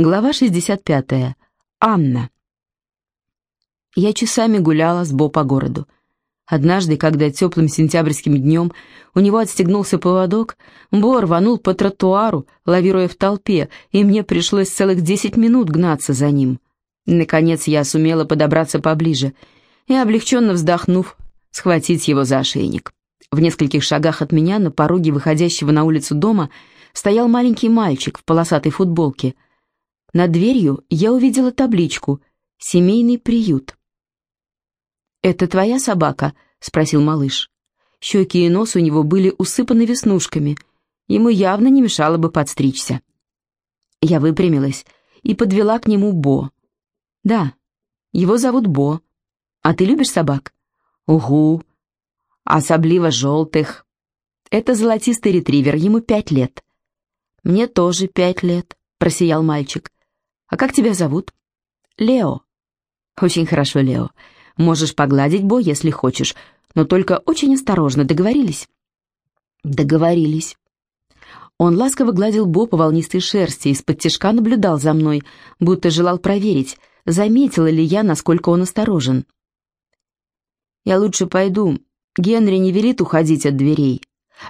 Глава 65. Анна. Я часами гуляла с Бо по городу. Однажды, когда теплым сентябрьским днем у него отстегнулся поводок, Бо рванул по тротуару, лавируя в толпе, и мне пришлось целых десять минут гнаться за ним. Наконец я сумела подобраться поближе и, облегченно вздохнув, схватить его за ошейник. В нескольких шагах от меня, на пороге выходящего на улицу дома, стоял маленький мальчик в полосатой футболке — над дверью я увидела табличку «Семейный приют». «Это твоя собака?» — спросил малыш. Щеки и нос у него были усыпаны веснушками. Ему явно не мешало бы подстричься. Я выпрямилась и подвела к нему Бо. «Да, его зовут Бо. А ты любишь собак?» «Угу. Особливо желтых. Это золотистый ретривер, ему пять лет». «Мне тоже пять лет», — просиял мальчик. «А как тебя зовут?» «Лео». «Очень хорошо, Лео. Можешь погладить Бо, если хочешь, но только очень осторожно, договорились?» «Договорились». Он ласково гладил Бо по волнистой шерсти, из-под тишка наблюдал за мной, будто желал проверить, заметила ли я, насколько он осторожен. «Я лучше пойду. Генри не велит уходить от дверей.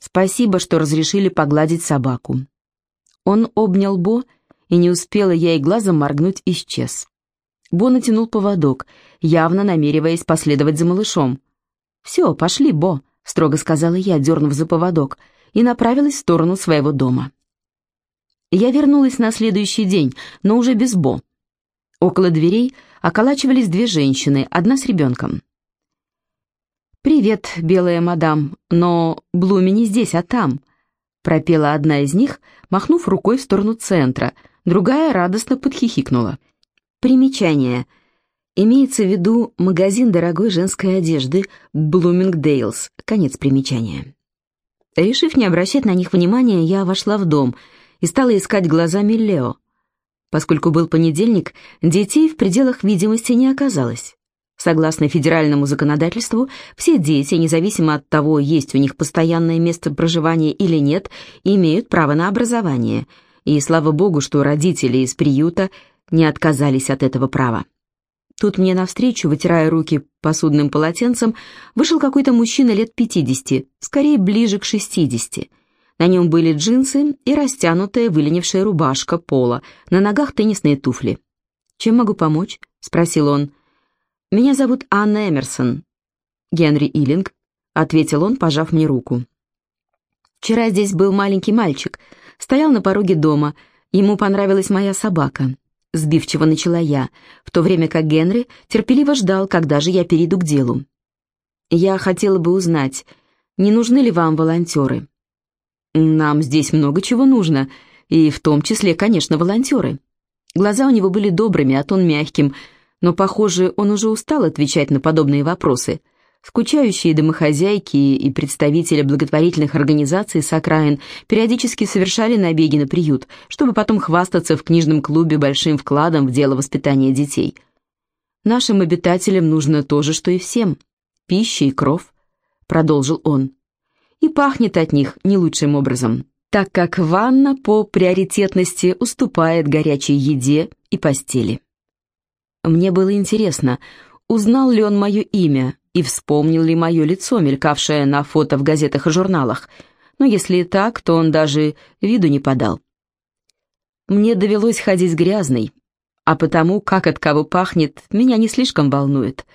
Спасибо, что разрешили погладить собаку». Он обнял Бо и не успела я и глазом моргнуть, исчез. Бо натянул поводок, явно намереваясь последовать за малышом. «Все, пошли, Бо», — строго сказала я, дернув за поводок, и направилась в сторону своего дома. Я вернулась на следующий день, но уже без Бо. Около дверей околачивались две женщины, одна с ребенком. «Привет, белая мадам, но Блуми не здесь, а там», — пропела одна из них, махнув рукой в сторону центра — другая радостно подхихикнула. Примечание. Имеется в виду магазин дорогой женской одежды Bloomingdale's. Конец примечания. Решив не обращать на них внимания, я вошла в дом и стала искать глазами Лео. Поскольку был понедельник, детей в пределах видимости не оказалось. Согласно федеральному законодательству, все дети, независимо от того, есть у них постоянное место проживания или нет, имеют право на образование – и слава богу, что родители из приюта не отказались от этого права. Тут мне навстречу, вытирая руки посудным полотенцем, вышел какой-то мужчина лет 50, скорее ближе к 60. На нем были джинсы и растянутая выленившая рубашка пола, на ногах теннисные туфли. «Чем могу помочь?» — спросил он. «Меня зовут Анна Эмерсон». «Генри Иллинг», — ответил он, пожав мне руку. «Вчера здесь был маленький мальчик», стоял на пороге дома. Ему понравилась моя собака. Сбивчиво начала я, в то время как Генри терпеливо ждал, когда же я перейду к делу. Я хотела бы узнать, не нужны ли вам волонтеры? Нам здесь много чего нужно, и в том числе, конечно, волонтеры. Глаза у него были добрыми, а тон мягким, но, похоже, он уже устал отвечать на подобные вопросы — Скучающие домохозяйки и представители благотворительных организаций с окраин периодически совершали набеги на приют, чтобы потом хвастаться в книжном клубе большим вкладом в дело воспитания детей. «Нашим обитателям нужно то же, что и всем. Пища и кров», — продолжил он. «И пахнет от них не лучшим образом, так как ванна по приоритетности уступает горячей еде и постели». Мне было интересно, узнал ли он мое имя, и вспомнил ли мое лицо, мелькавшее на фото в газетах и журналах. Но если и так, то он даже виду не подал. Мне довелось ходить грязной, а потому, как от кого пахнет, меня не слишком волнует.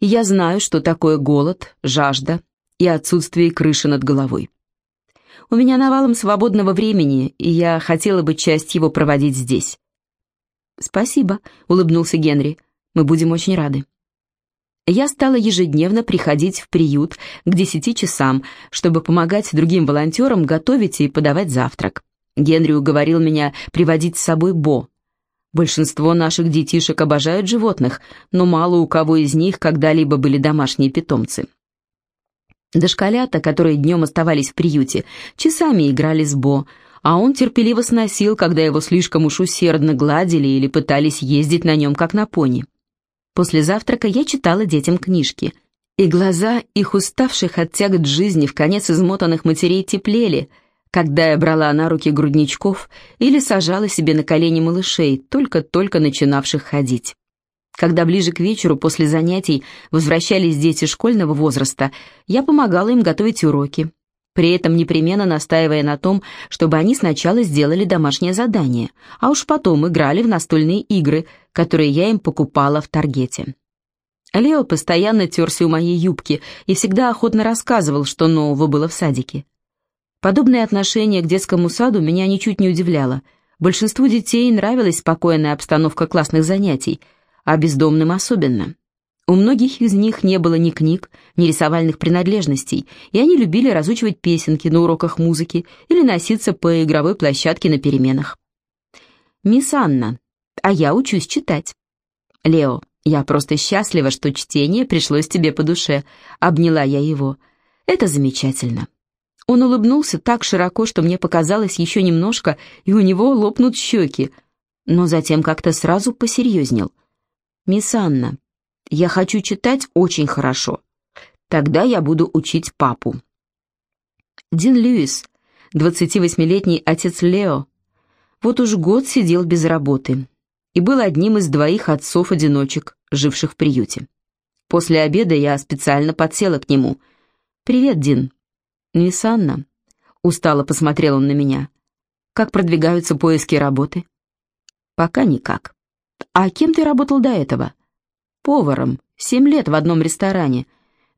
Я знаю, что такое голод, жажда и отсутствие крыши над головой. У меня навалом свободного времени, и я хотела бы часть его проводить здесь. «Спасибо», — улыбнулся Генри. «Мы будем очень рады» я стала ежедневно приходить в приют к десяти часам, чтобы помогать другим волонтерам готовить и подавать завтрак. Генри уговорил меня приводить с собой Бо. Большинство наших детишек обожают животных, но мало у кого из них когда-либо были домашние питомцы. Дошколята, которые днем оставались в приюте, часами играли с Бо, а он терпеливо сносил, когда его слишком уж усердно гладили или пытались ездить на нем, как на пони. После завтрака я читала детям книжки, и глаза их уставших от тягот жизни в конец измотанных матерей теплели, когда я брала на руки грудничков или сажала себе на колени малышей, только-только начинавших ходить. Когда ближе к вечеру после занятий возвращались дети школьного возраста, я помогала им готовить уроки, при этом непременно настаивая на том, чтобы они сначала сделали домашнее задание, а уж потом играли в настольные игры, которые я им покупала в Таргете. Лео постоянно терся у моей юбки и всегда охотно рассказывал, что нового было в садике. Подобное отношение к детскому саду меня ничуть не удивляло. Большинству детей нравилась спокойная обстановка классных занятий, а бездомным особенно. У многих из них не было ни книг, ни рисовальных принадлежностей, и они любили разучивать песенки на уроках музыки или носиться по игровой площадке на переменах. «Мисс Анна, а я учусь читать». «Лео, я просто счастлива, что чтение пришлось тебе по душе», — обняла я его. «Это замечательно». Он улыбнулся так широко, что мне показалось еще немножко, и у него лопнут щеки, но затем как-то сразу посерьезнел. «Мисс Анна, я хочу читать очень хорошо. Тогда я буду учить папу». Дин Льюис, 28-летний отец Лео, вот уж год сидел без работы и был одним из двоих отцов-одиночек, живших в приюте. После обеда я специально подсела к нему. «Привет, Дин». «Мисс Анна», — устало посмотрел он на меня. «Как продвигаются поиски работы?» «Пока никак». «А кем ты работал до этого?» Поваром. Семь лет в одном ресторане.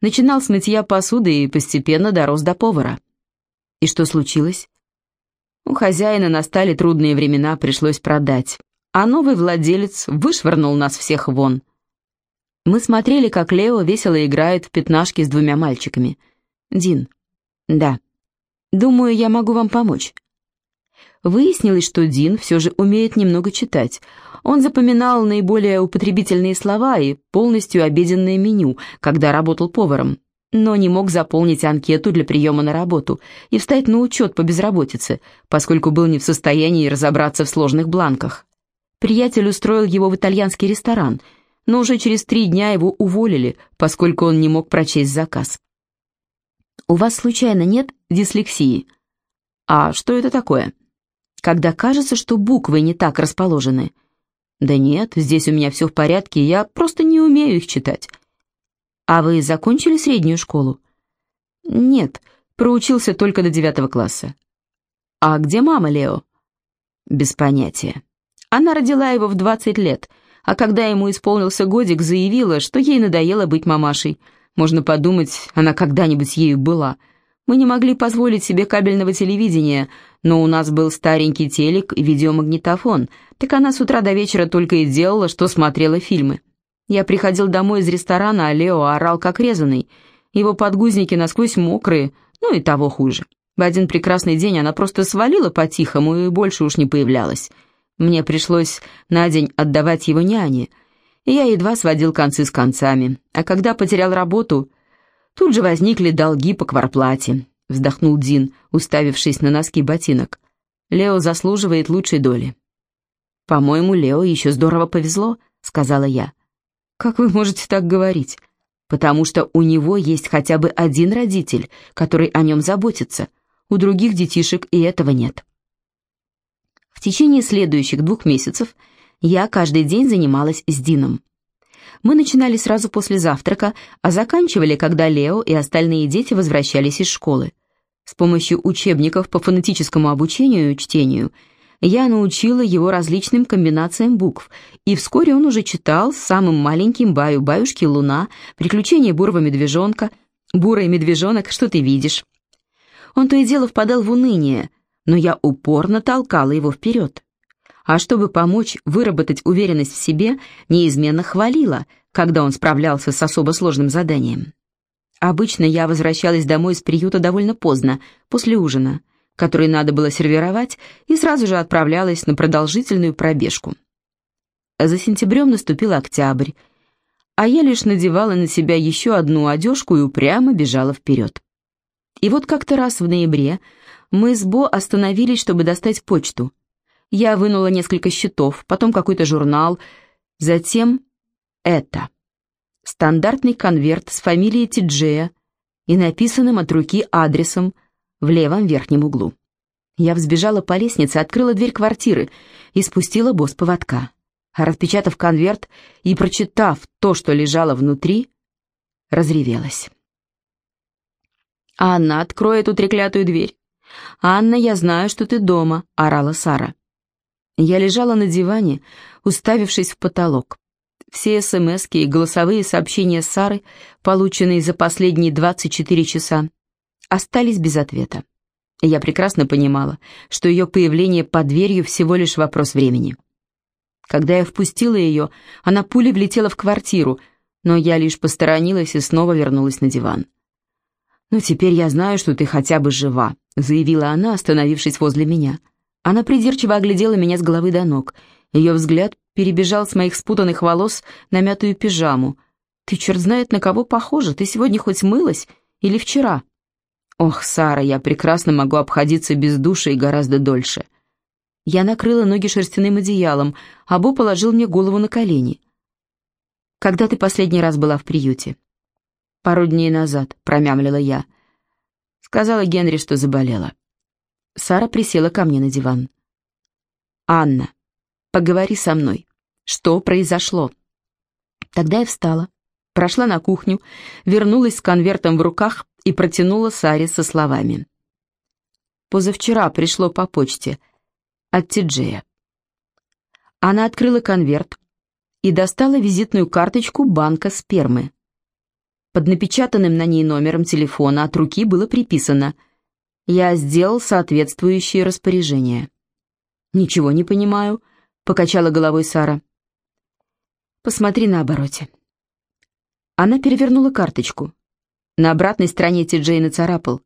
Начинал с мытья посуды и постепенно дорос до повара. И что случилось? У хозяина настали трудные времена, пришлось продать. А новый владелец вышвырнул нас всех вон. Мы смотрели, как Лео весело играет в пятнашки с двумя мальчиками. Дин. Да. Думаю, я могу вам помочь. Выяснилось, что Дин все же умеет немного читать. Он запоминал наиболее употребительные слова и полностью обеденное меню, когда работал поваром, но не мог заполнить анкету для приема на работу и встать на учет по безработице, поскольку был не в состоянии разобраться в сложных бланках. Приятель устроил его в итальянский ресторан, но уже через три дня его уволили, поскольку он не мог прочесть заказ. «У вас случайно нет дислексии?» «А что это такое?» «Когда кажется, что буквы не так расположены», «Да нет, здесь у меня все в порядке, я просто не умею их читать». «А вы закончили среднюю школу?» «Нет, проучился только до девятого класса». «А где мама Лео?» «Без понятия. Она родила его в двадцать лет, а когда ему исполнился годик, заявила, что ей надоело быть мамашей. Можно подумать, она когда-нибудь ею была». Мы не могли позволить себе кабельного телевидения, но у нас был старенький телек и видеомагнитофон, так она с утра до вечера только и делала, что смотрела фильмы. Я приходил домой из ресторана, а Лео орал как резанный. Его подгузники насквозь мокрые, ну и того хуже. В один прекрасный день она просто свалила по-тихому и больше уж не появлялась. Мне пришлось на день отдавать его няне, и я едва сводил концы с концами. А когда потерял работу, Тут же возникли долги по кварплате, вздохнул Дин, уставившись на носки ботинок. Лео заслуживает лучшей доли. По-моему, Лео еще здорово повезло, сказала я. Как вы можете так говорить? Потому что у него есть хотя бы один родитель, который о нем заботится. У других детишек и этого нет. В течение следующих двух месяцев я каждый день занималась с Дином. Мы начинали сразу после завтрака, а заканчивали, когда Лео и остальные дети возвращались из школы. С помощью учебников по фонетическому обучению и чтению я научила его различным комбинациям букв, и вскоре он уже читал самым маленьким «Баю-баюшки луна», «Приключения бурого медвежонка», «Бурый медвежонок, что ты видишь?». Он то и дело впадал в уныние, но я упорно толкала его вперед а чтобы помочь выработать уверенность в себе, неизменно хвалила, когда он справлялся с особо сложным заданием. Обычно я возвращалась домой из приюта довольно поздно, после ужина, который надо было сервировать, и сразу же отправлялась на продолжительную пробежку. За сентябрем наступил октябрь, а я лишь надевала на себя еще одну одежку и упрямо бежала вперед. И вот как-то раз в ноябре мы с Бо остановились, чтобы достать почту. Я вынула несколько счетов, потом какой-то журнал, затем это. Стандартный конверт с фамилией Тиджея и написанным от руки адресом в левом верхнем углу. Я взбежала по лестнице, открыла дверь квартиры и спустила босс поводка. Распечатав конверт и прочитав то, что лежало внутри, разревелась. «Анна, открой эту треклятую дверь!» «Анна, я знаю, что ты дома», — орала Сара. Я лежала на диване, уставившись в потолок. Все смс и голосовые сообщения Сары, полученные за последние 24 часа, остались без ответа. Я прекрасно понимала, что ее появление под дверью всего лишь вопрос времени. Когда я впустила ее, она пулей влетела в квартиру, но я лишь посторонилась и снова вернулась на диван. «Ну, теперь я знаю, что ты хотя бы жива», — заявила она, остановившись возле меня. Она придирчиво оглядела меня с головы до ног. Ее взгляд перебежал с моих спутанных волос на мятую пижаму. «Ты черт знает, на кого похожа. Ты сегодня хоть мылась? Или вчера?» «Ох, Сара, я прекрасно могу обходиться без душа и гораздо дольше». Я накрыла ноги шерстяным одеялом, а Бо положил мне голову на колени. «Когда ты последний раз была в приюте?» «Пару дней назад», — промямлила я. Сказала Генри, что заболела. Сара присела ко мне на диван. «Анна, поговори со мной. Что произошло?» Тогда я встала, прошла на кухню, вернулась с конвертом в руках и протянула Саре со словами. «Позавчера пришло по почте. От Тиджея». Она открыла конверт и достала визитную карточку банка спермы. Под напечатанным на ней номером телефона от руки было приписано – я сделал соответствующие распоряжения. «Ничего не понимаю», — покачала головой Сара. «Посмотри на обороте». Она перевернула карточку. На обратной стороне Ти-Джей нацарапал.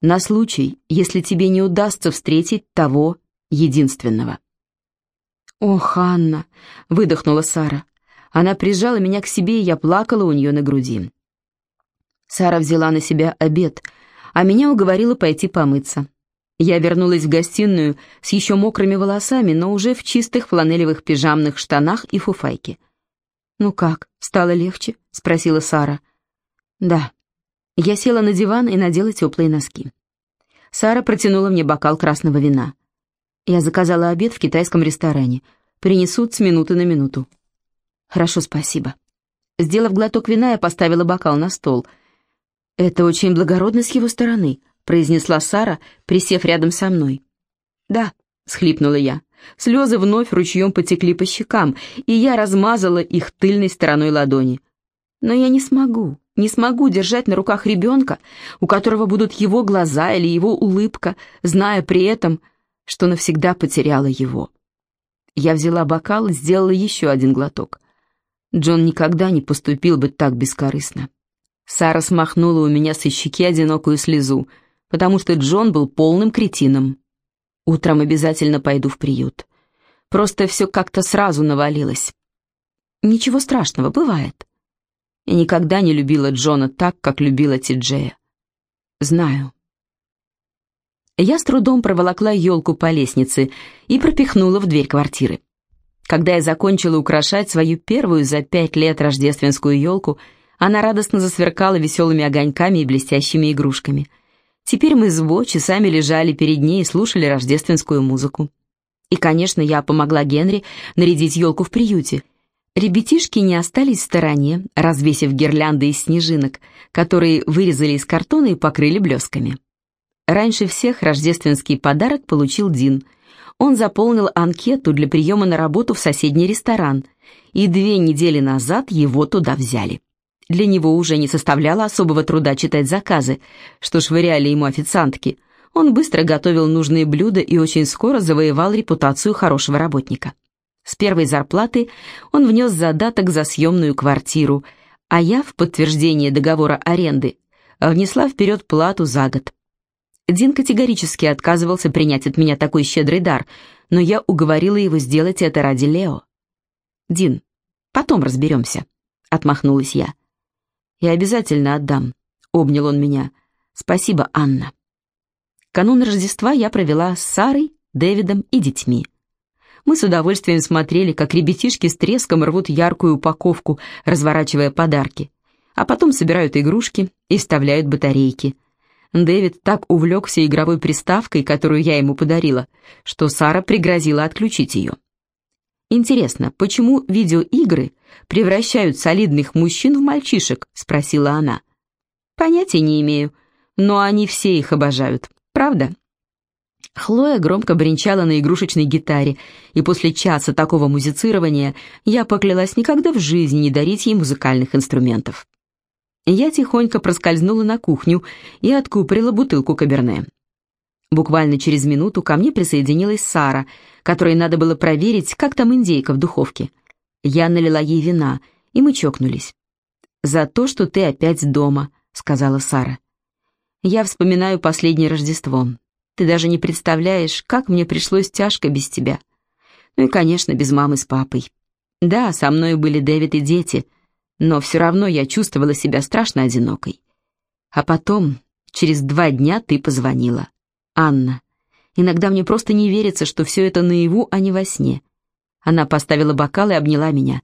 «На случай, если тебе не удастся встретить того единственного». «Ох, Анна!» — выдохнула Сара. Она прижала меня к себе, и я плакала у нее на груди. Сара взяла на себя обед — а меня уговорила пойти помыться. Я вернулась в гостиную с еще мокрыми волосами, но уже в чистых фланелевых пижамных штанах и фуфайке. «Ну как, стало легче?» — спросила Сара. «Да». Я села на диван и надела теплые носки. Сара протянула мне бокал красного вина. Я заказала обед в китайском ресторане. Принесут с минуты на минуту. «Хорошо, спасибо». Сделав глоток вина, я поставила бокал на стол — «Это очень благородно с его стороны», — произнесла Сара, присев рядом со мной. «Да», — схлипнула я. Слезы вновь ручьем потекли по щекам, и я размазала их тыльной стороной ладони. «Но я не смогу, не смогу держать на руках ребенка, у которого будут его глаза или его улыбка, зная при этом, что навсегда потеряла его». Я взяла бокал и сделала еще один глоток. Джон никогда не поступил бы так бескорыстно. Сара смахнула у меня со щеки одинокую слезу, потому что Джон был полным кретином. Утром обязательно пойду в приют. Просто все как-то сразу навалилось. Ничего страшного, бывает. Я никогда не любила Джона так, как любила Ти-Джея. Знаю. Я с трудом проволокла елку по лестнице и пропихнула в дверь квартиры. Когда я закончила украшать свою первую за пять лет рождественскую елку, она радостно засверкала веселыми огоньками и блестящими игрушками. Теперь мы с Бо часами лежали перед ней и слушали рождественскую музыку. И, конечно, я помогла Генри нарядить елку в приюте. Ребятишки не остались в стороне, развесив гирлянды из снежинок, которые вырезали из картона и покрыли блесками. Раньше всех рождественский подарок получил Дин. Он заполнил анкету для приема на работу в соседний ресторан, и две недели назад его туда взяли. Для него уже не составляло особого труда читать заказы, что швыряли ему официантки. Он быстро готовил нужные блюда и очень скоро завоевал репутацию хорошего работника. С первой зарплаты он внес задаток за съемную квартиру, а я, в подтверждение договора аренды, внесла вперед плату за год. Дин категорически отказывался принять от меня такой щедрый дар, но я уговорила его сделать это ради Лео. «Дин, потом разберемся», — отмахнулась я. Я обязательно отдам», — обнял он меня. «Спасибо, Анна». Канун Рождества я провела с Сарой, Дэвидом и детьми. Мы с удовольствием смотрели, как ребятишки с треском рвут яркую упаковку, разворачивая подарки, а потом собирают игрушки и вставляют батарейки. Дэвид так увлекся игровой приставкой, которую я ему подарила, что Сара пригрозила отключить ее. «Интересно, почему видеоигры превращают солидных мужчин в мальчишек?» — спросила она. «Понятия не имею, но они все их обожают, правда?» Хлоя громко бренчала на игрушечной гитаре, и после часа такого музицирования я поклялась никогда в жизни не дарить ей музыкальных инструментов. Я тихонько проскользнула на кухню и откупорила бутылку каберне. Буквально через минуту ко мне присоединилась Сара, которой надо было проверить, как там индейка в духовке. Я налила ей вина, и мы чокнулись. «За то, что ты опять дома», — сказала Сара. «Я вспоминаю последнее Рождество. Ты даже не представляешь, как мне пришлось тяжко без тебя. Ну и, конечно, без мамы с папой. Да, со мной были Дэвид и дети, но все равно я чувствовала себя страшно одинокой. А потом, через два дня ты позвонила. Анна. Иногда мне просто не верится, что все это наяву, а не во сне. Она поставила бокал и обняла меня.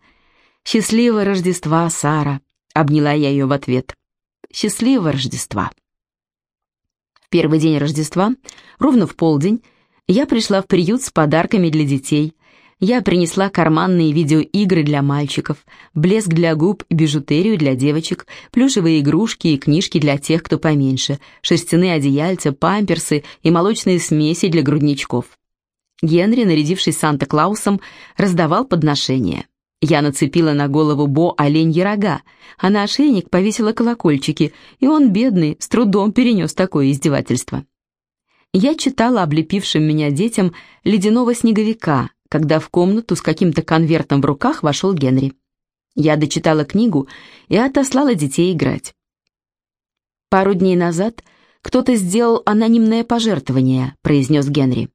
«Счастливого Рождества, Сара!» — обняла я ее в ответ. «Счастливого Рождества!» В первый день Рождества, ровно в полдень, я пришла в приют с подарками для детей, я принесла карманные видеоигры для мальчиков, блеск для губ и бижутерию для девочек, плюшевые игрушки и книжки для тех, кто поменьше, шерстяные одеяльца, памперсы и молочные смеси для грудничков. Генри, нарядившись Санта-Клаусом, раздавал подношения. Я нацепила на голову Бо оленьи рога, а на ошейник повесила колокольчики, и он, бедный, с трудом перенес такое издевательство. Я читала облепившим меня детям «Ледяного снеговика», когда в комнату с каким-то конвертом в руках вошел Генри. Я дочитала книгу и отослала детей играть. «Пару дней назад кто-то сделал анонимное пожертвование», — произнес Генри.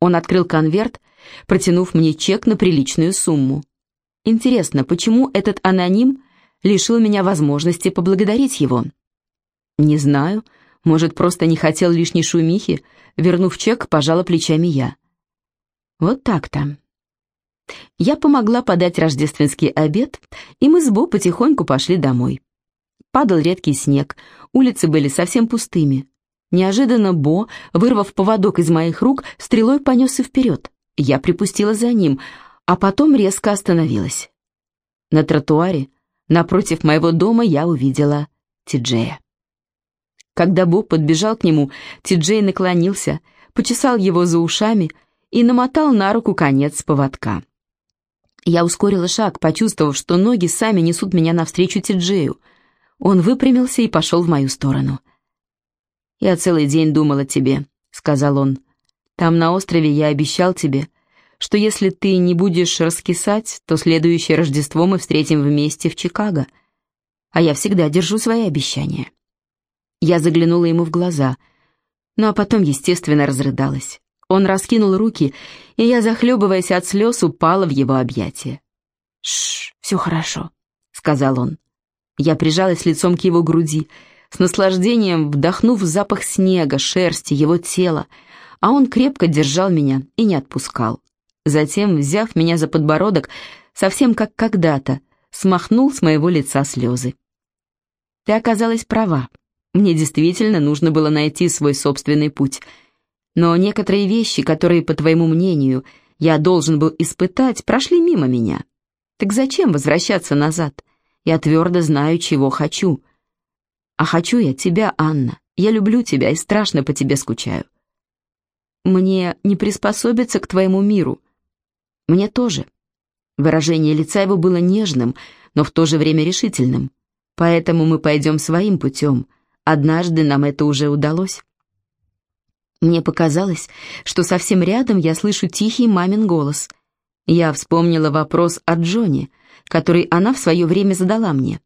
Он открыл конверт, протянув мне чек на приличную сумму. Интересно, почему этот аноним лишил меня возможности поблагодарить его? Не знаю, может, просто не хотел лишней шумихи, вернув чек, пожала плечами я. Вот так-то. Я помогла подать рождественский обед, и мы с Бо потихоньку пошли домой. Падал редкий снег, улицы были совсем пустыми. Неожиданно Бо, вырвав поводок из моих рук, стрелой понесся вперед. Я припустила за ним, а потом резко остановилась. На тротуаре, напротив моего дома, я увидела Тиджея. Когда Бо подбежал к нему, Тиджей наклонился, почесал его за ушами и намотал на руку конец поводка. Я ускорила шаг, почувствовав, что ноги сами несут меня навстречу Тиджею. Он выпрямился и пошел в мою сторону. «Я целый день думал о тебе», — сказал он. «Там на острове я обещал тебе, что если ты не будешь раскисать, то следующее Рождество мы встретим вместе в Чикаго. А я всегда держу свои обещания». Я заглянула ему в глаза, ну а потом, естественно, разрыдалась. Он раскинул руки, и я, захлебываясь от слез, упала в его объятия. «Шш, все хорошо», — сказал он. Я прижалась лицом к его груди, с наслаждением вдохнув запах снега, шерсти, его тела, а он крепко держал меня и не отпускал. Затем, взяв меня за подбородок, совсем как когда-то, смахнул с моего лица слезы. «Ты оказалась права. Мне действительно нужно было найти свой собственный путь», но некоторые вещи, которые, по твоему мнению, я должен был испытать, прошли мимо меня. Так зачем возвращаться назад? Я твердо знаю, чего хочу. А хочу я тебя, Анна. Я люблю тебя и страшно по тебе скучаю. Мне не приспособиться к твоему миру. Мне тоже. Выражение лица его было нежным, но в то же время решительным. Поэтому мы пойдем своим путем. Однажды нам это уже удалось. Мне показалось, что совсем рядом я слышу тихий мамин голос. Я вспомнила вопрос о Джоне, который она в свое время задала мне.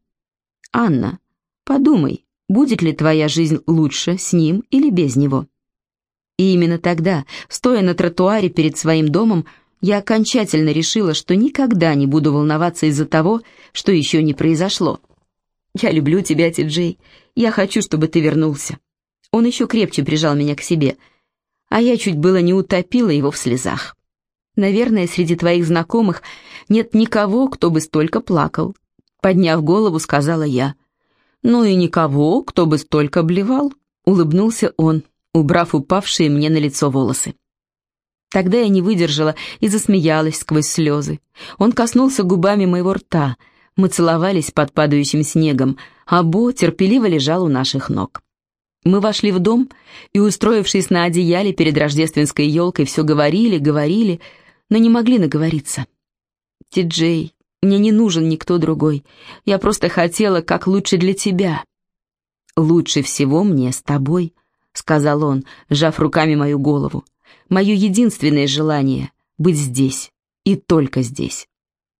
«Анна, подумай, будет ли твоя жизнь лучше с ним или без него?» И именно тогда, стоя на тротуаре перед своим домом, я окончательно решила, что никогда не буду волноваться из-за того, что еще не произошло. «Я люблю тебя, Ти-Джей. Я хочу, чтобы ты вернулся. Он еще крепче прижал меня к себе, а я чуть было не утопила его в слезах. Наверное, среди твоих знакомых нет никого, кто бы столько плакал. Подняв голову, сказала я. Ну и никого, кто бы столько блевал, улыбнулся он, убрав упавшие мне на лицо волосы. Тогда я не выдержала и засмеялась сквозь слезы. Он коснулся губами моего рта. Мы целовались под падающим снегом, а Бо терпеливо лежал у наших ног. Мы вошли в дом и, устроившись на одеяле перед рождественской елкой, все говорили, говорили, но не могли наговориться. «Ти-Джей, мне не нужен никто другой. Я просто хотела как лучше для тебя». «Лучше всего мне с тобой», — сказал он, сжав руками мою голову. «Мое единственное желание — быть здесь и только здесь».